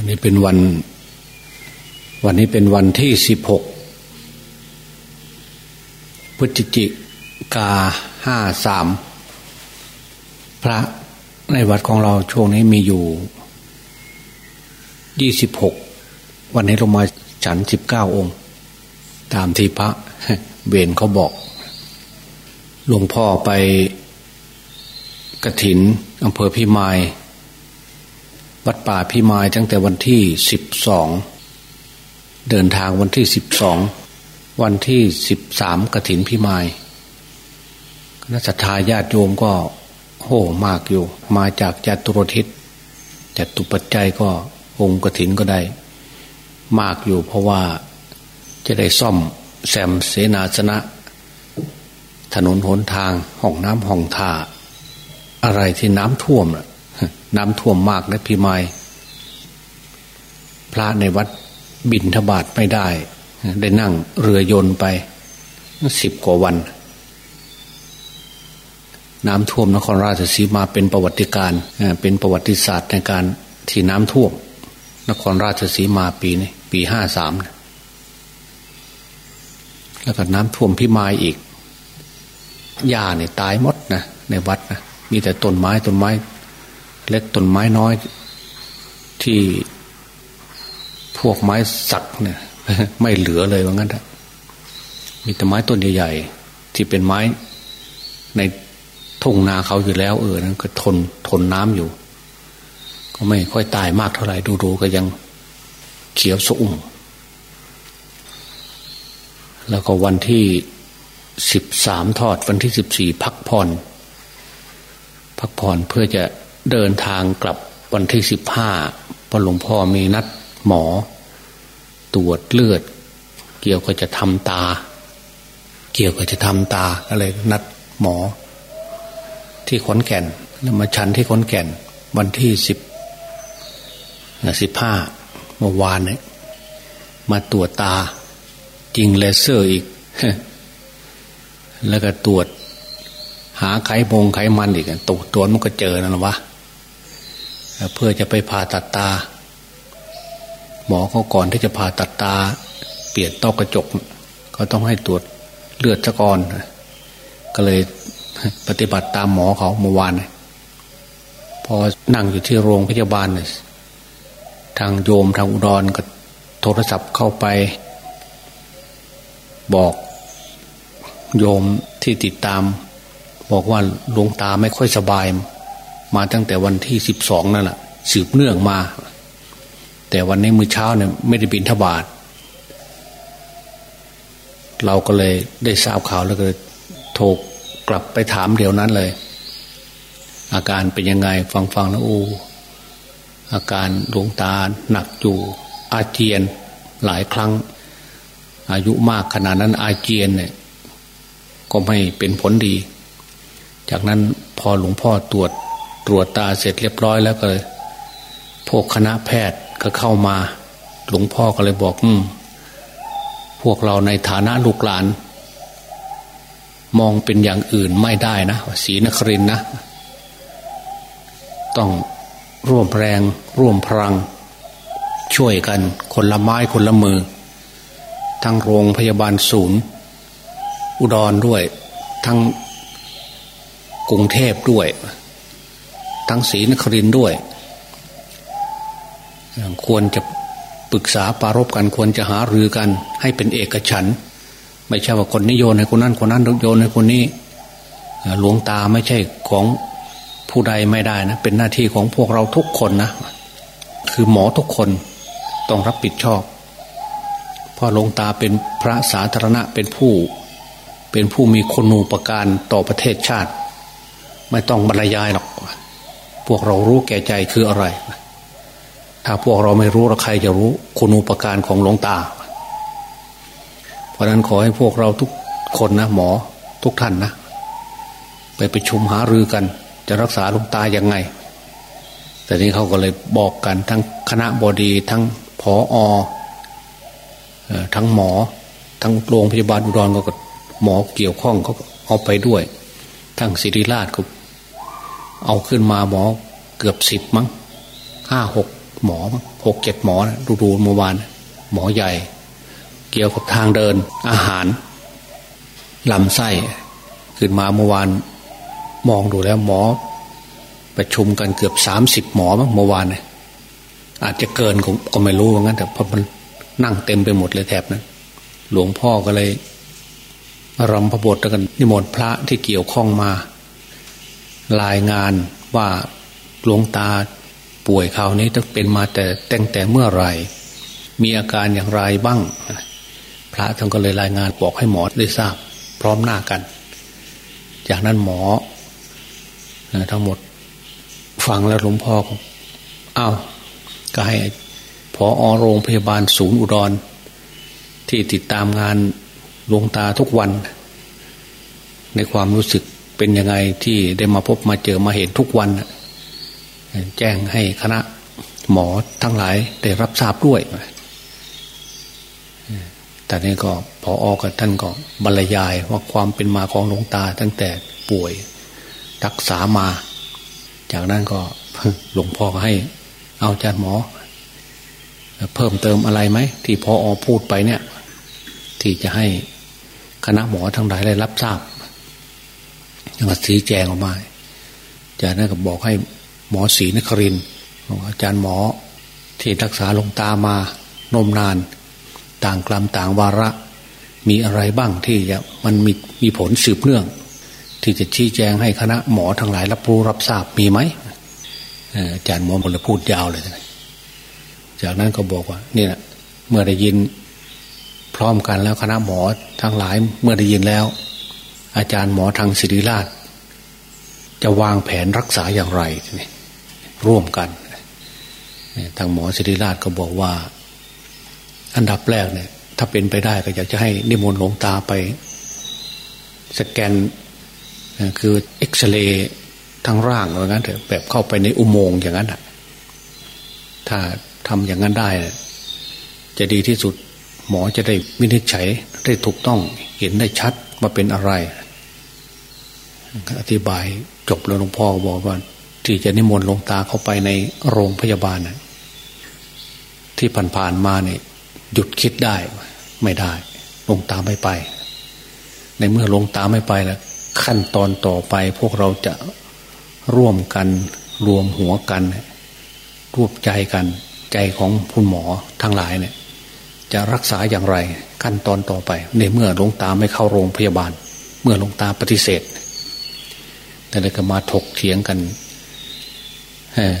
วันนี้เป็นวัน วันนี้เป็นวันที่สิบหกพฤศจิกาห้าสามพระในวัดของเราช่วงนี้มีอยู่ยี่สิบหกวันนี้ลงมาฉันสิบเก้าองค์ ตามที่พระเวนเขาบอก หลวงพ่อไปกระถินอำเภอพิมาย วัดป่าพิมายตั้งแต่วันที่สิบสองเดินทางวันที่สิบสองวันที่สิบสามกระถินพิมายคณะสัตยาญาติโยมก็โหมากอยู่ มาจากจตุรทิศจตุปัจจัยก็องค์กระถินก็ได้ มากอยู่เพราะว่าจะได้ซ่อมแซมเสนาสนะ ถนนหนทางห้องน้ำห้องท่าอะไรที่น้ำท่วมน่ะ น้ำท่วมมากนะพี่ไม้พระในวัดบินทบาทไม่ได้ ได้นั่งเรือยนต์ไปสิบกว่าวัน น้ำท่วมนครราชสีมาเป็นประวัติการเป็นประวัติศาสตร์ในการที่น้ำท่วม นครราชสีมาปีนี้ปีห้าสามแล้วก็น้ำท่วมพิมายอีกหญ้าเนี่ยตายหมดนะในวัดนะมีแต่ต้นไม้ต้นไม้ เล็กต้นไม้น้อย ที่พวกไม้สักเนี่ย ไม่เหลือเลยว่างั้นอะมีแต่ไม้ต้นใหญ่ๆที่เป็นไม้ในทุ่งนาเขาอยู่แล้ว เออนั้นก็ทนทนน้ำอยู่ ก็ไม่ค่อยตายมากเท่าไหร่ดูๆก็ยังเขียวสุ่มแล้วก็วันที่สิบสามทอดวันที่สิบสี่พักผ่อน พักผ่อนเพื่อจะ เดินทางกลับวันที่สิบห้าพอหลวงพ่อมีนัดหมอ ตรวจเลือด เกี่ยวกับจะทำตา เกี่ยวกับจะทำตาอะไรนัดหมอ ที่ขอนแก่นแล้วมาชันที่ขอนแก่น วันที่สิบสิบห้าเมื่อวานเนี่ยมาตรวจตาจริงเลเซอร์อีก แล้วก็ตรวจ หาไขมงไขมันอีกตกตัวมันก็เจอนั่นวะ เพื่อจะไปผ่าตัดตา หมอเขาก่อนที่จะผ่าตัดตา เปลี่ยนต้อกระจกเขาต้องให้ตรวจเลือดซะก่อน ก็เลยปฏิบัติตามหมอเขาเมื่อวานพอนั่งอยู่ที่โรงพยาบาลทางโยมทางอุดรก็โทรศัพท์เข้าไป บอกโยมที่ติดตาม บอกว่าหลวงตาไม่ค่อยสบาย มาตั้งแต่วันที่สิบสองนั่นแหละสืบเนื่องมา แต่วันนี้มื้อเช้าเนี่ยไม่ได้บินทบาทเราก็เลยได้ทราบข่าวแล้วก็โทรกลับไปถามเดี๋ยวนั้นเลย อาการเป็นยังไงฟังฟังแล้วโอ้อาการหลวงตาหนักอยู่ อาเจียนหลายครั้ง อายุมากขนาดนั้นอาเจียนเนี่ยก็ไม่เป็นผลดี จากนั้นพอหลวงพ่อตรวจ รวจตาเสร็จเรียบร้อยแล้วก็พวกคณะแพทย์ก็เข้ามา หลวงพ่อก็เลยบอก อืม พวกเราในฐานะลูกหลาน มองเป็นอย่างอื่นไม่ได้นะศีนครินนะ ต้องร่วมแรง ร่วมพลัง ช่วยกัน คนละไม้คนละมือ ทั้งโรงพยาบาลศูนย์ อุดรด้วย ทั้งกรุงเทพด้วย ทั้งศรีนครินด้วย ควรจะปรึกษาปารบกันควรจะหารือกัน ให้เป็นเอกฉัน ไม่ใช่ว่าคนนี้โยนให้คนนั้นคนนั้นโยนให้คนนี้หลวงตาไม่ใช่ของผู้ใดไม่ได้นะ เป็นหน้าที่ของพวกเราทุกคนนะ คือหมอทุกคนต้องรับผิดชอบเพราะหลวงตาเป็นพระสาธารณะเป็นผู้ เป็นผู้มีคุณูปการต่อประเทศชาติ ไม่ต้องบรรยายหรอก พวกเรารู้แก่ใจคืออะไร ถ้าพวกเราไม่รู้แล้วใครจะรู้คุณูปการของหลวงตา เพราะนั้นขอให้พวกเราทุกคนนะหมอทุกท่านนะ ไปไปชุมหารือกัน จะรักษาหลวงตายังไง แต่นี้เขาก็เลยบอกกันทั้งคณะบดีทั้งผออทั้งหมอ ทั้งโรงพยาบาลอุดรก็หมอเกี่ยวข้องเขาเอาไปด้วย ทั้งศิริราชก็ เอาขึ้นมาหมอเกือบสิบมั้งห้าหกหมอหกเจ็ดหมอดูดูเมื่อวาน หมอใหญ่ เกี่ยวกับทางเดิน อาหารลำไส้ ขึ้นมาเมื่อวาน มองดูแล้วหมอ ประชุมกันเกือบสามสิบหมอมั้งเมื่อวานเนี่ยอาจจะเกินก็ไม่รู้ว่างั้น แต่พอมันนั่งเต็มไปหมดเลยแถบนั้นหลวงพ่อก็เลยรำพบทกันนิมนต์พระที่เกี่ยวข้องมา รายงานว่าหลวงตาป่วยคราวนี้ต้องเป็นมาแต่แต่งแต่เมื่อไรมีอาการอย่างไรบ้าง พระท่านก็เลยรายงานบอกให้หมอได้ทราบ พร้อมหน้ากัน จากนั้นหมอทั้งหมดฟังแล้วหลวงพ่ออ้าวก็ให้พออโรงพยาบาลศูนย์อุดร ที่ติดตามงานหลวงตาทุกวัน ในความรู้สึก เป็นยังไงที่ได้มาพบมาเจอมาเห็นทุกวัน แจ้งให้คณะหมอทั้งหลายได้รับทราบด้วยแต่นี่ก็พอออกับท่านก็บรรยายว่าความเป็นมาของหลวงตาตั้งแต่ป่วยรักษามา จากนั้นก็หลวงพ่อก็ให้ เอาจารย์หมอ เพิ่มเติมอะไรไหม ที่พออพูดไปเนี่ย ที่จะให้คณะหมอทั้งหลายได้รับทราบ ยังมาสีแจงออกมาจากนั้นก็บอกให้หมอศรีนครินอาจารย์หมอที่รักษาลงตามานมนาน ต่างกลัมต่างวาระ มีอะไรบ้างที่จะมันมีมีผลสืบเนื่อง ที่จะชี้แจงให้คณะหมอทั้งหลายรับรู้รับทราบมีไหมอาจารย์หมอหมดเลพูดยาวเลย จากนั้นก็บอกว่าเนี่ยเมื่อได้ยินพร้อมกันแล้วคณะหมอทั้งหลายเมื่อได้ยินแล้ว อาจารย์หมอทางศิริราช จะวางแผนรักษาอย่างไร ร่วมกันทางหมอศิริราชก็บอกว่า อันดับแรกเนี่ย ถ้าเป็นไปได้ก็อยากจะให้นิมนต์หลวงตาไป สแกนคือเอ็กซเรย์ทั้งร่างอะไรงั้นเถอะแบบเข้าไปในอุโมงค์อย่างนั้นอะ ถ้าทำอย่างนั้นได้ จะดีที่สุด หมอจะได้วินิจฉัยได้ถูกต้องเห็นได้ชัด ว่าเป็นอะไร อธิบายจบแล้วหลวงพ่อบอกว่า ที่จะนิมนต์หลวงตาเข้าไปในโรงพยาบาลนะที่ผ่านๆมาเนี่ยหยุดคิดได้ ไม่ได้หลวงตาไม่ไป ในเมื่อหลวงตาไม่ไปแล้วขั้นตอนต่อไปพวกเราจะร่วมกันรวมหัวกัน รวบใจกัน ใจของคุณหมอทั้งหลายเนี่ย จะรักษาอย่างไร ขั้นตอนต่อไป ในเมื่อหลวงตาไม่เข้าโรงพยาบาล เมื่อหลวงตาปฏิเสธแต่เลยก็มาถกเถียงกัน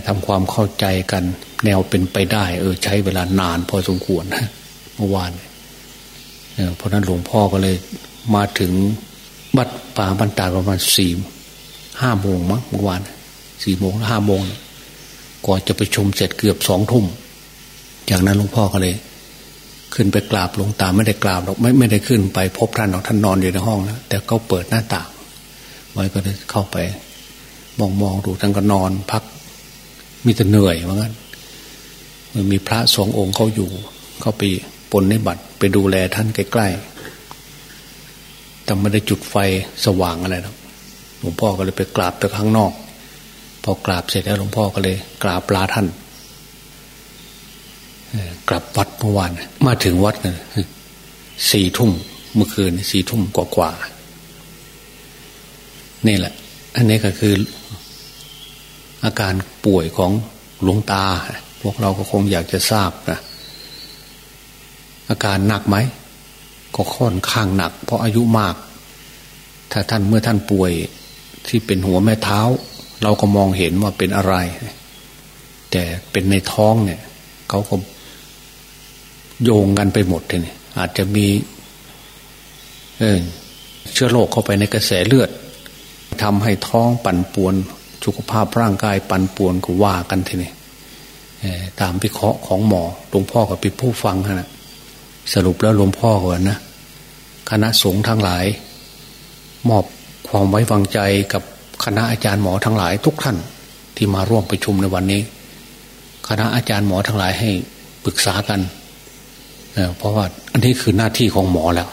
ทำความเข้าใจกัน แนวเป็นไปได้ เออ ใช้เวลานานพอสมควรเมื่อวานเพราะนั้นหลวงพ่อก็เลยมาถึงบัดป่าบรรดาประมาณสี่ห้าโมงมั้งเมื่อวานสี่โมงห้าโมงก่อนจะไปชมเสร็จเกือบสองทุ่มจากนั้นหลวงพ่อก็เลย ขึ้นไปกราบหลวงตาไม่ได้กราบหรอกไม่ไม่ได้ขึ้นไป พบท่านหรอกท่านนอนอยู่ในห้องนะแต่ก็เปิดหน้าต่างไว้ก็เลยเข้าไป มองมองดูท่านก็นอนพัก มีแต่เหนื่อยว่างั้นมันมีพระสององค์เขาอยู่ เขาไปปนในบัตรไปดูแลท่านใกล้ๆแต่ไม่ได้จุดไฟสว่างอะไรหรอกหลวงพ่อก็เลยไปกราบไปข้างนอก พอกราบเสร็จแล้วหลวงพ่อก็เลย กราบลาท่าน กลับวัดเมื่อวานมาถึงวัดนะสี่ทุ่มเมื่อคืนสี่ทุ่มกว่าๆนี่แหละ อันนี้ก็คืออาการป่วยของหลวงตา พวกเราก็คงอยากจะทราบนะอาการหนักไหม ก็ค่อนข้างหนัก เพราะอายุมาก ถ้าท่านเมื่อท่านป่วยที่เป็นหัวแม่เท้า เราก็มองเห็นว่าเป็นอะไร แต่เป็นในท้องเนี่ย เขาก็ โยงกันไปหมดเลยอาจจะมีเเชื้อโรคเข้าไปในกระแสเลือดทำให้ท้องปั่นป่วนสุขภาพร่างกายปั่นป่วนก็ว่ากันทีนี้ตามพิเคราะห์ของหมอหลวงพ่อกับป็นผู้ฟังนะสรุปแล้วหลวงพ่อก่อนนะคณะสงฆ์ทั้งหลาย มอบความไว้วางใจกับคณะอาจารย์หมอทั้งหลายทุกท่านที่มาร่วมประชุมในวันนี้ คณะอาจารย์หมอทั้งหลายให้ปรึกษากัน เพราะว่าอันนี้คือหน้าที่ของหมอแล้ว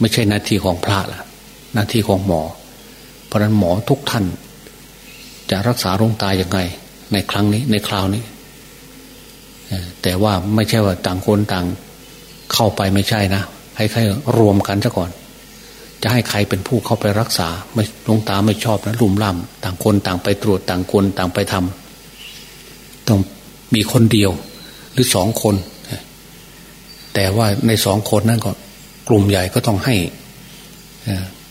ไม่ใช่หน้าที่ของพระละหน้าที่ของหมอ เพราะนั้นหมอทุกท่าน จะรักษาโรคตายยังไง ในครั้งนี้ในคราวนี้แต่ว่าไม่ใช่ว่าต่างคนต่างเข้าไปไม่ใช่นะให้ใครรวมกันซะก่อน จะให้ใครเป็นผู้เข้าไปรักษา ไม่ลงตาไม่ชอบนะลุ่มล่ำต่างคนต่างไปตรวจต่างคนต่างไปทำต้องมีคนเดียวหรือสองคน แต่ว่าในสองคนนั้นก็กลุ่มใหญ่ก็ต้องให้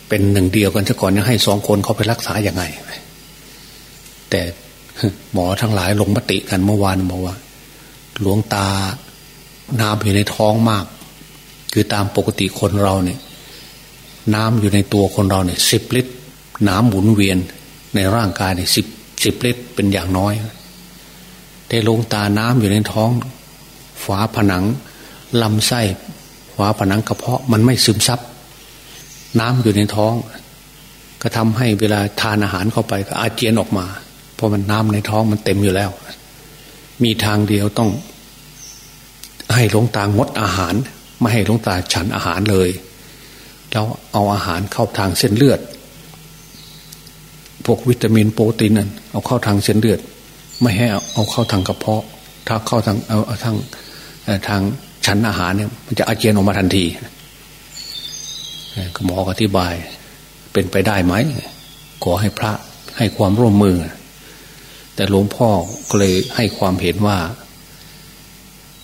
เป็นหนึ่งเดียวกันซะก่อนจะให้สองคนเขาไปรักษาอย่างไง แต่หมอทั้งหลายลงมติกันเมื่อวานบอกว่า หลวงตาน้ำอยู่ในท้องมาก คือตามปกติคนเราเนี่ย น้ำอยู่ในตัวคนเราเนี่ยสิบลิตร น้ำหมุนเวียนในร่างกายเนี่ยสิบสิบลิตรเป็นอย่างน้อย แต่ลงตาน้ำอยู่ในท้อง ฝาผนัง ลำไส้ฝาผนังกระเพาะมันไม่ซึมซับน้ำอยู่ในท้อง ก็ทำให้เวลาทานอาหารเข้าไปก็อาเจียนออกมา เพราะมันน้ำในท้องมันเต็มอยู่แล้ว มีทางเดียวต้อง ให้หลวงตางดอาหาร ไม่ให้หลวงตาฉันอาหารเลย แล้วเอาอาหารเข้าทางเส้นเลือด พวกวิตามินโปรตีนนั่นเอาเข้าทางเส้นเลือด ไม่ให้เอาเข้าทางกระเพาะ ถ้าเข้าทางเอาทางทาง ฉันอาหารเนี่ยมันจะอาเจียนออกมาทันทีหมออธิบาย เป็นไปได้ไหมขอให้พระให้ความร่วมมือ แต่หลวงพ่อก็เลยให้ความเห็นว่า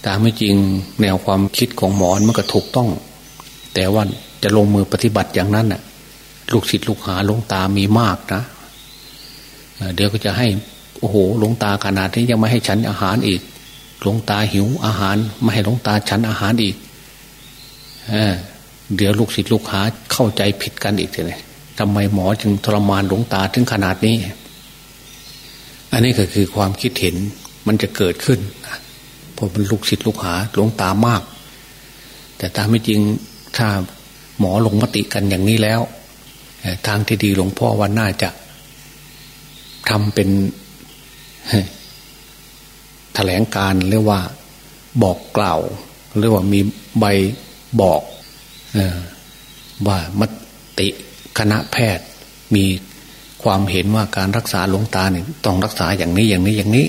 ตามไม่จริงแนวความคิดของหมอมันก็ถูกต้อง แต่ว่าจะลงมือปฏิบัติอย่างนั้นน่ะ ลูกศิษย์ลูกหาหลวงตามีมากนะเดี๋ยวก็จะให้ โอ้โหหลวงตาขนาดนี้ยังไม่ให้ฉันอาหารอีก หลวงตาหิวอาหารไม่ให้หลวงตาฉันอาหารอีกเดี๋ยวลูกศิษย์ลูกหาเข้าใจผิดกันอีกเลยทำไมหมอจึงทรมานหลวงตาถึงขนาดนี้ อันนี้ก็คือความคิดเห็นมันจะเกิดขึ้นเพราะมันลูกศิษย์ลูกหาหลวงตามาก แต่ตามไม่จริงถ้าหมอลงมติกันอย่างนี้แล้ว ทางที่ดีหลวงพ่อว่าน่าจะทำเป็น ถลงการเรียกว่าบอกกล่าวเรียกว่ามีใบบอกว่ามติคณะแพทย์มีความเห็นว่าการรักษาหลวงตาเนี่ยต้องรักษาอย่างนี้อย่างนี้อย่างนี้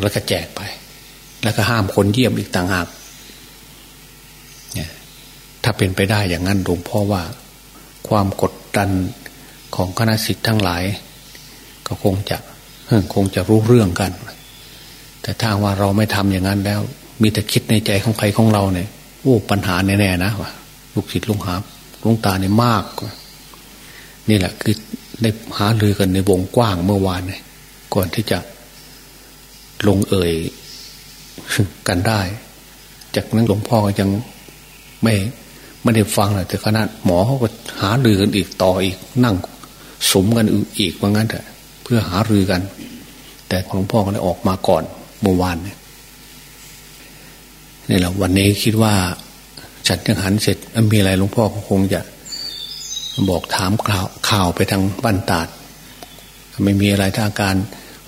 แล้วก็แจกไป แล้วก็ห้ามคนเยี่ยมอีกต่างหากถ้าเป็นไปได้อย่างนั้นหลวงพ่อว่า ความกดดันของคณะสิทธิ์ทั้งหลาย ก็คงจะ คงจะรู้เรื่องกัน แต่ถ้าว่าเราไม่ทำอย่างนั้นแล้ว มีแต่คิดในใจของใครของเราเนี่ยโอ้ปัญหาแน่ๆนะวะลูกศิษย์ลุงหาลุงตาเนี่ยมากนี่แหละคือได้หาลือกันในวงกว้างเมื่อวานเนี่ยก่อนที่จะลงเอ่ยกันได้ จากนั้นหลวงพ่อก็ยังไม่ไม่ได้ฟังเลยแต่คณะหมอเขาก็หาลือกันอีกต่ออีกนั่งสมกันอีกว่างั้นเถอะ พื่อหารือกัน แต่หลวงพ่อก็ได้ออกมาก่อนเมื่อวานเนี่ยนี่แหละวันนี้คิดว่าฉันยังหันเสร็จมีอะไรหลวงพ่อคงจะบอกถามข่าวข่าวไปทางบ้านตาดไม่มีอะไรถ้าอาการ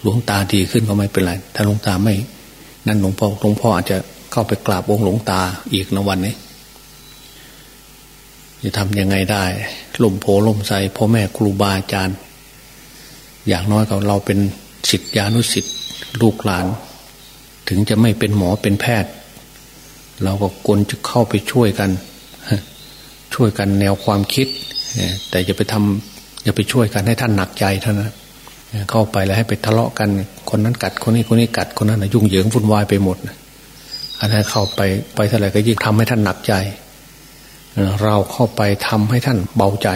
หลวงตาดีขึ้นก็ไม่เป็นไร ถ้าหลวงตาไม่ นั่นหลวงพ่อหลวงพ่ออาจจะเข้าไปกราบองค์หลวงตาอีกในวันนี้ จะทำยังไงได้ลมโพลมใสพ่อแม่ครูบาอาจารย์ อย่างน้อยก็เราเป็นสิทธิานุสิทธิ์ลูกหลาน ถึงจะไม่เป็นหมอเป็นแพทย์ เราก็ควรจะเข้าไปช่วยกัน ช่วยกันแนวความคิด แต่อย่าไปทำอย่าไปช่วยกันให้ท่านหนักใจเท่านั้นเข้าไปแล้วให้ไปทะเลาะกันคนนั้นกัดคนนี้คนนี้กัดคนนั้นยุ่งเหยิงวุ่นวายไปหมดอันนั้นเข้าไปไปเท่าไหร่ก็ยิ่งทำให้ท่านหนักใจ เราเข้าไปทำให้ท่านเบาใจ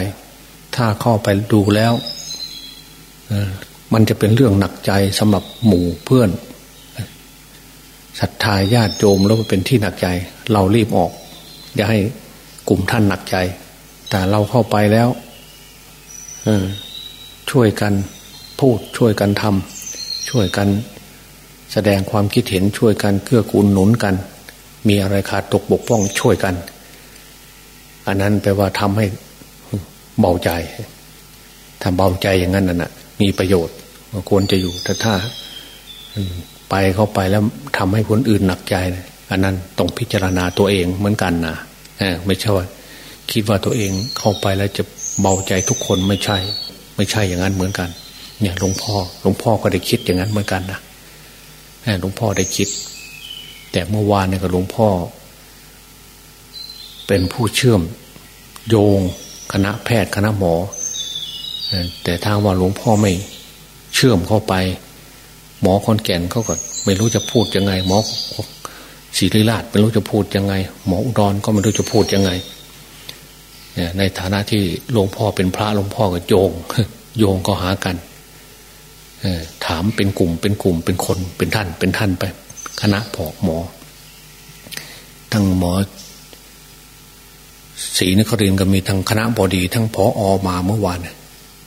ถ้าเข้าไปดูแล้ว มันจะเป็นเรื่องหนักใจสำหรับหมู่เพื่อนศรัทธาญาติโยมแล้วเป็นที่หนักใจ เรารีบออก อย่าให้กลุ่มท่านหนักใจ แต่เราเข้าไปแล้วช่วยกันพูดช่วยกันทำช่วยกัน แสดงความคิดเห็นช่วยกันเกื้อกูลหนุนกัน มีอะไรขาดตกบกพร่องช่วยกัน อันนั้นแปลว่าทำให้เบาใจถ้าเบาใจอย่างนั้นน่ะ มีประโยชน์ควรจะอยู่แต่ถ้าไปเข้าไปแล้วทำให้คนอื่นหนักใจอันนั้นต้องพิจารณาตัวเองเหมือนกันนะไม่ใช่ว่าคิดว่าตัวเองเข้าไปแล้วจะเบาใจทุกคนไม่ใช่ ไม่ใช่อย่างนั้นเหมือนกัน เนี่ยหลวงพ่อหลวงพ่อก็ได้คิดอย่างนั้นเหมือนกันนะหลวงพ่อได้คิด แต่เมื่อวานเนี่ยก็หลวงพ่อ เป็นผู้เชื่อมโยง คณะแพทย์คณะหมอ แต่ทาว่าหลวงพ่อไม่เชื่อมเข้าไป หมอคอนแก่นเขาก็ไม่รู้จะพูดยังไง หมอศิริราชไม่รู้จะพูดยังไง หมออุดรก็ไม่รู้จะพูดยังไงในฐานะที่หลวงพ่อเป็นพระหลวงพ่อก็โยง โยงก็หากันถามเป็นกลุ่มเป็นกลุ่มเป็นคนเป็นท่านเป็นท่านไป คณะพอหมอ ทั้งหมอศรีนครินก็มีทั้งคณะบดี ทั้งพออมาเมื่อวาน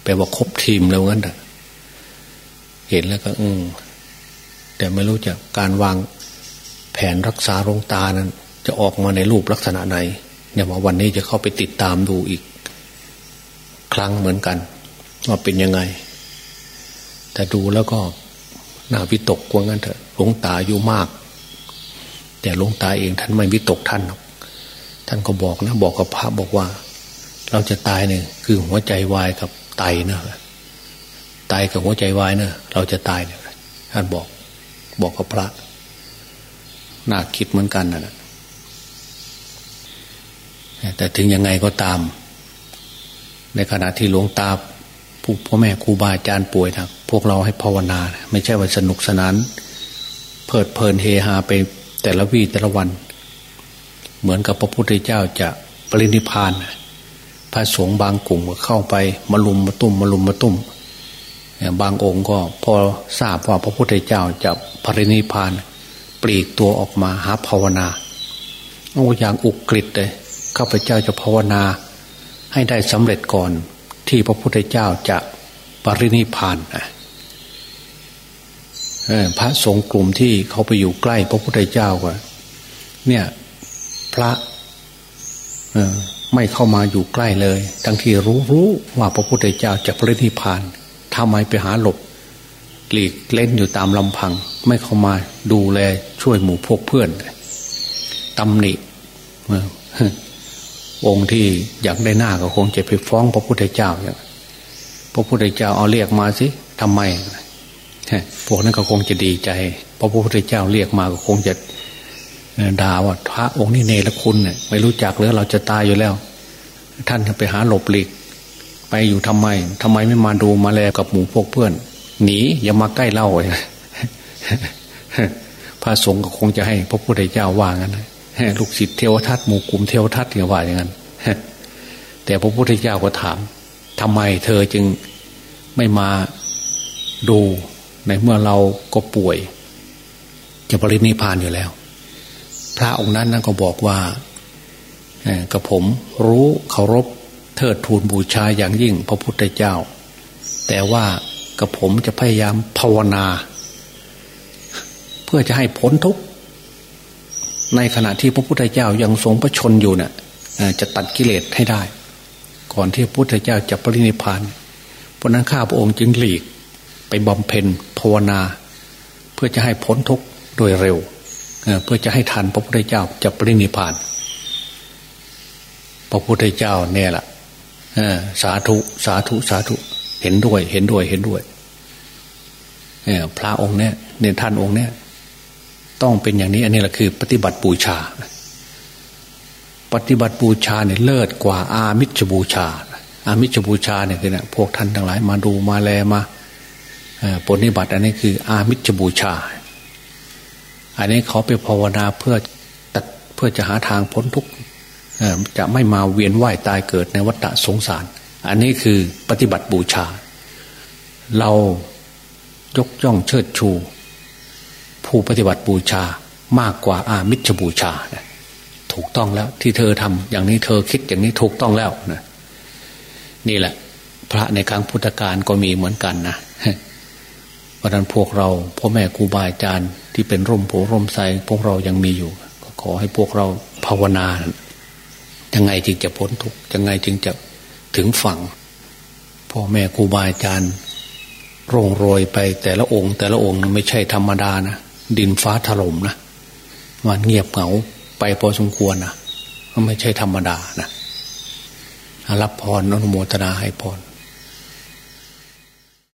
ลว่าครบทีมแล้วงั้นเห็นแล้วก็ อืมแต่ไม่รู้จะการวางแผนรักษาโรงตานั้น จะออกมาในรูปลักษณะไหน เนี่ยว่าวันนี้จะเข้าไปติดตามดูอีก ครั้งเหมือนกัน ว่าเป็นยังไง แต่ดูแล้วก็น่าวิตกกว่างั้นเถอะหลวงตาอยู่มาก แต่หลวงตาเองท่านไม่วิตกท่านหรอกท่านก็บอกนะ บอกกับพระบอกว่า เราจะตายเนี่ยคือหัวใจวายกับ ไตนะไตกับหัวใจวายเนะเราจะตายเนี่ยท่านบอก บอกกับพระน่าคิดเหมือนกันนะแต่ถึงยังไงก็ตาม ในขณะที่หลวงตาผู้พ่อแม่ครูบาอาจารย์ป่วยนะพวกเราให้ภาวนา ไม่ใช่ว่าสนุกสนาน เพลิดเพลินเฮฮาไปแต่ละวี่แต่ละวัน เหมือนกับพระพุทธเจ้าจะปรินิพาน พระสงฆ์บางกลุ่มก็เข้าไปมาลุมมาตุ้มมาลุมมาตุ้มบางองค์ก็พอทราบว่าพระพุทธเจ้าจะปรินิพานปลีกตัวออกมาหาภาวนาโอ้อย่างอุกฤษเลยข้าพเจ้าจะภาวนา ให้ได้สำเร็จก่อนที่พระพุทธเจ้าจะปรินิพานพระสงฆ์กลุ่มที่เขาไปอยู่ใกล้พระพุทธเจ้าก็เนี่ย พระ ไม่เข้ามาอยู่ใกล้เลย ทั้งที่รู้รู้ว่าพระพุทธเจ้าจะปรินิพานทำไมไปหาหลบหลีกเล่นอยู่ตามลำพัง ไม่เข้ามาดูแลช่วยหมู่พวกเพื่อนตำหนิองค์ที่อยากได้หน้าก็คงจะไปฟ้องพระพุทธเจ้าอย่างพระพุทธเจ้าเอาเรียกมาสิทำไมพวกนั้นก็คงจะดีใจพระพุทธเจ้าเรียกมาก็คงจะ ด่าว่าพระองค์นี้เนรคุณเนี่ยไม่รู้จักหรือเราจะตายอยู่แล้ว ท่านไปหาหลบหลีก ไปอยู่ทำไมทำไมไม่มาดูมาแลกับหมู่พวกเพื่อน หนีอย่ามาใกล้เล่าเลยพระสงฆ์ก็คงจะให้ พระพุทธเจ้าว่างั้นลูกศิษย์เทวทัตหมู่กลุ่มเทวทัตเนี่ยว่าอย่างนั้นแต่พระพุทธเจ้าก็ถามทำไมเธอจึงไม่มาดูในเมื่อเราก็ป่วย จะปรินิพานอยู่แล้ว พระองค์นั้นนั้นก็บอกว่ากับผมรู้เคารพเทิดทูนบูชาอย่างยิ่งพระพุทธเจ้า แต่ว่ากับผมจะพยายามภาวนา เพื่อจะให้พ้นทุกข์ในขณะที่พระพุทธเจ้ายังทรงพระชนอยู่เนะ่ยจะตัดกิเลสให้ได้ ก่อนที่พระพุทธเจ้าจะปรินิพานเพราะนั้นข้าพระองค์จึงหลีกไปบำเพ็ญภาวนา เพื่อจะให้พ้นทุกข์โดยเร็ว เพื่อจะให้ทันพระพุทธเจ้าจะปรินิพาน พระพุทธเจ้าเนี่ยแหละสาธุสาธุสาธุเห็นด้วย เห็นด้วยเห็นด้วยพระองค์เนี่ยเนี่ยท่านองค์เนี่ย ต้องเป็นอย่างนี้ อันนี้แหละคือ ปฏิบัติบูชา ปฏิบัติบูชาเนี่ยเลิศกว่าอามิชบูชา อามิชบูชาเนี่ยคือเนี่ยพวกท่านทั้งหลายมาดูมาแลมาปฏิบัติ อันนี้คือ อามิชบูชา อันนี้เขาไปภาวนาเพื่อตัดเพื่อจะหาทางพ้นทุกข์จะไม่มาเวียนว่ายตายเกิดในวัฏสงสาร อันนี้คือปฏิบัติบูชา เรายกย่องเชิดชู ผู้ปฏิบัติบูชามากกว่าอามิชบูชานะถูกต้องแล้วที่เธอทำอย่างนี้เธอคิดอย่างนี้ถูกต้องแล้วนะนี่แหละ พระในครั้งพุทธกาลก็มีเหมือนกันนะ เพราะนั้นพวกเราพ่อแม่ครูบาอาจารย์ที่เป็นร่มโพร่มใสพวกเรายังมีอยู่ ก็ขอให้พวกเราภาวนายังไงจึงจะพ้นทุกยังไงจึงจะถึงฝั่งพ่อแม่ครูบาอาจารย์ร่งโรยไปแต่ละองค์ แต่ละองค์ไม่ใช่ธรรมดานะดินฟ้าถล่มนะมันเงียบเหงาไปพอสมควรนะก็ไม่ใช่ธรรมดานะรับพรอนุโมทนาให้พร